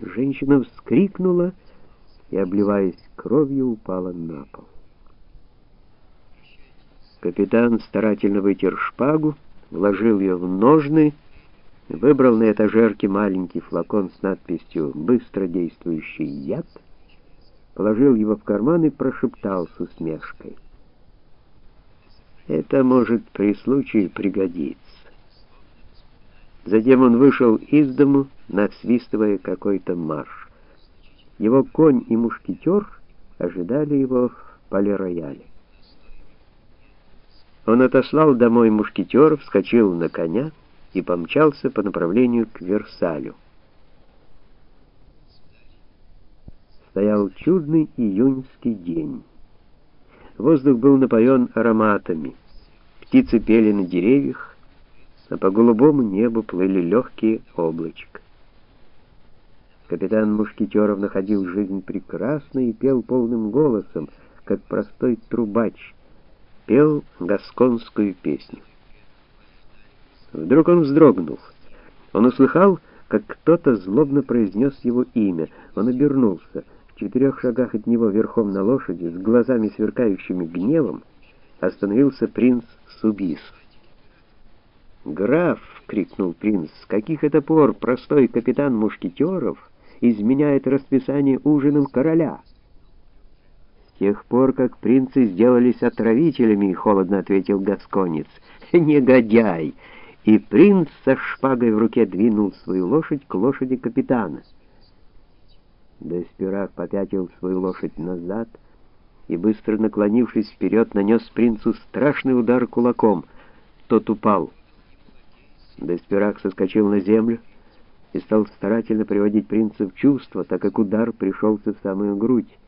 Женщина вскрикнула и, обливаясь кровью, упала на пол. Капитан старательно вытер шпагу, вложил ее в ножны, выбрал на этажерке маленький флакон с надписью «Быстродействующий яд», положил его в карман и прошептал с усмешкой. «Это может при случае пригодиться». Затем он вышел из дому, насвистывая какой-то марш. Его конь и мушкетер ожидали его в полирояле. Он отослал домой мушкетеров, вскочил на коня и помчался по направлению к Версалю. Стоял чудный июньский день. Воздух был напоен ароматами. Птицы пели на деревьях, а по голубому небу плыли легкие облачка. Капитан Мушкетеров находил жизнь прекрасной и пел полным голосом, как простой трубач, пел гасконскую песню. Вдруг он вздрогнул. Он услыхал, как кто-то злобно произнес его имя. Он обернулся. В четырех шагах от него верхом на лошади, с глазами сверкающими гневом, остановился принц Субис. «Граф!» — крикнул принц. «С каких это пор простой капитан мушкетеров изменяет расписание ужином короля?» «С тех пор, как принцы сделались отравителями», — холодно ответил гасконец. «Негодяй!» И принц со шпагой в руке двинул свою лошадь к лошади капитана. Деспирак попятил свою лошадь назад и, быстро наклонившись вперед, нанес принцу страшный удар кулаком. Тот упал. Деспирак соскочил на землю и стал старательно приводить принца в чувство, так как удар пришелся в самую грудь.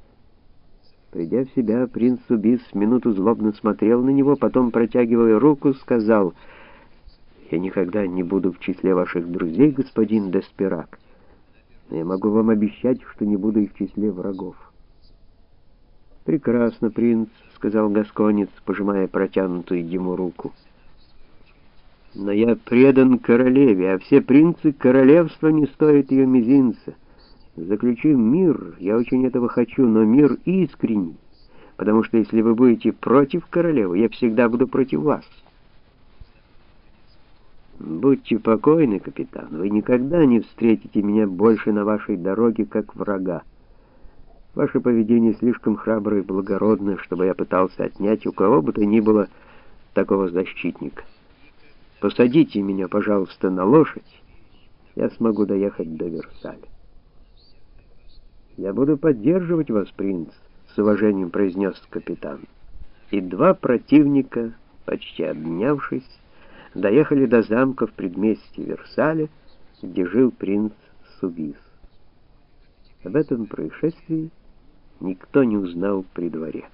Придя в себя, принц Убис минуту злобно смотрел на него, потом, протягивая руку, сказал «Я никогда не буду в числе ваших друзей, господин Деспирак, но я могу вам обещать, что не буду и в числе врагов». «Прекрасно, принц», — сказал Гасконец, пожимая протянутую ему руку. Но я предан королеве, а все принцы королевства не стоят ее мизинца. Заключим мир, я очень этого хочу, но мир искренний, потому что если вы будете против королевы, я всегда буду против вас. Будьте покойны, капитан, вы никогда не встретите меня больше на вашей дороге, как врага. Ваше поведение слишком храбро и благородно, чтобы я пытался отнять у кого бы то ни было такого защитника. Посадите меня, пожалуйста, на лошадь, я смогу доехать до Версаля. Я буду поддерживать вас, принц, с уважением произнес капитан. И два противника, почти обнявшись, доехали до замка в предместье Версаля, где жил принц Субис. Об этом происшествии никто не узнал при дворе.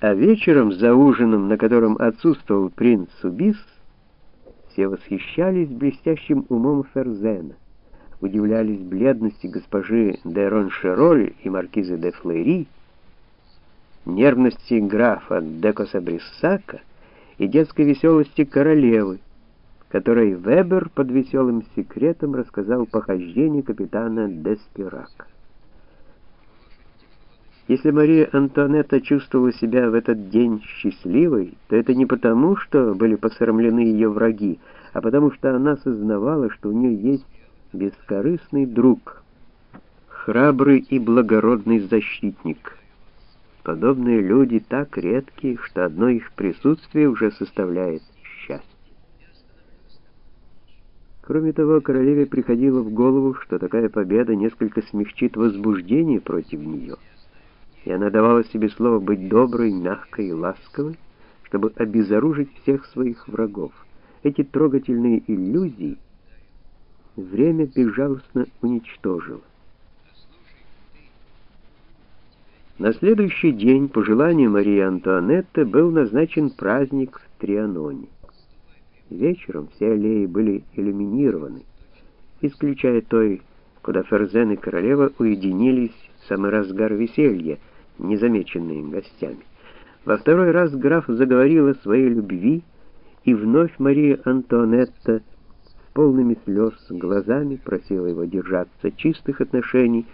А вечером за ужином, на котором отсутствовал принц Субис, все восхищались блестящим умом Ферзена, удивлялись бледности госпожи де Роншероль и маркизы де Флери, нервности графа де Косабриссака и детской веселости королевы, которой Вебер под веселым секретом рассказал похождение капитана Деспирака. Если Мария Антуанетта чувствовала себя в этот день счастливой, то это не потому, что были посрамлены ее враги, а потому что она сознавала, что у нее есть бескорыстный друг, храбрый и благородный защитник. Подобные люди так редки, что одно их присутствие уже составляет счастье. Кроме того, королеве приходило в голову, что такая победа несколько смягчит возбуждение против нее и она давала себе слово быть доброй, мягкой и ласковой, чтобы обезоружить всех своих врагов. Эти трогательные иллюзии время безжалостно уничтожило. На следующий день, по желанию Марии Антуанетты, был назначен праздник в Трианоне. Вечером все аллеи были иллюминированы, исключая той, куда Ферзен и королева уединились самый разгар веселья, незамеченные гостями. Во второй раз граф заговорил о своей любви, и вновь Мария Антуанетта полными слез глазами просила его держаться чистых отношений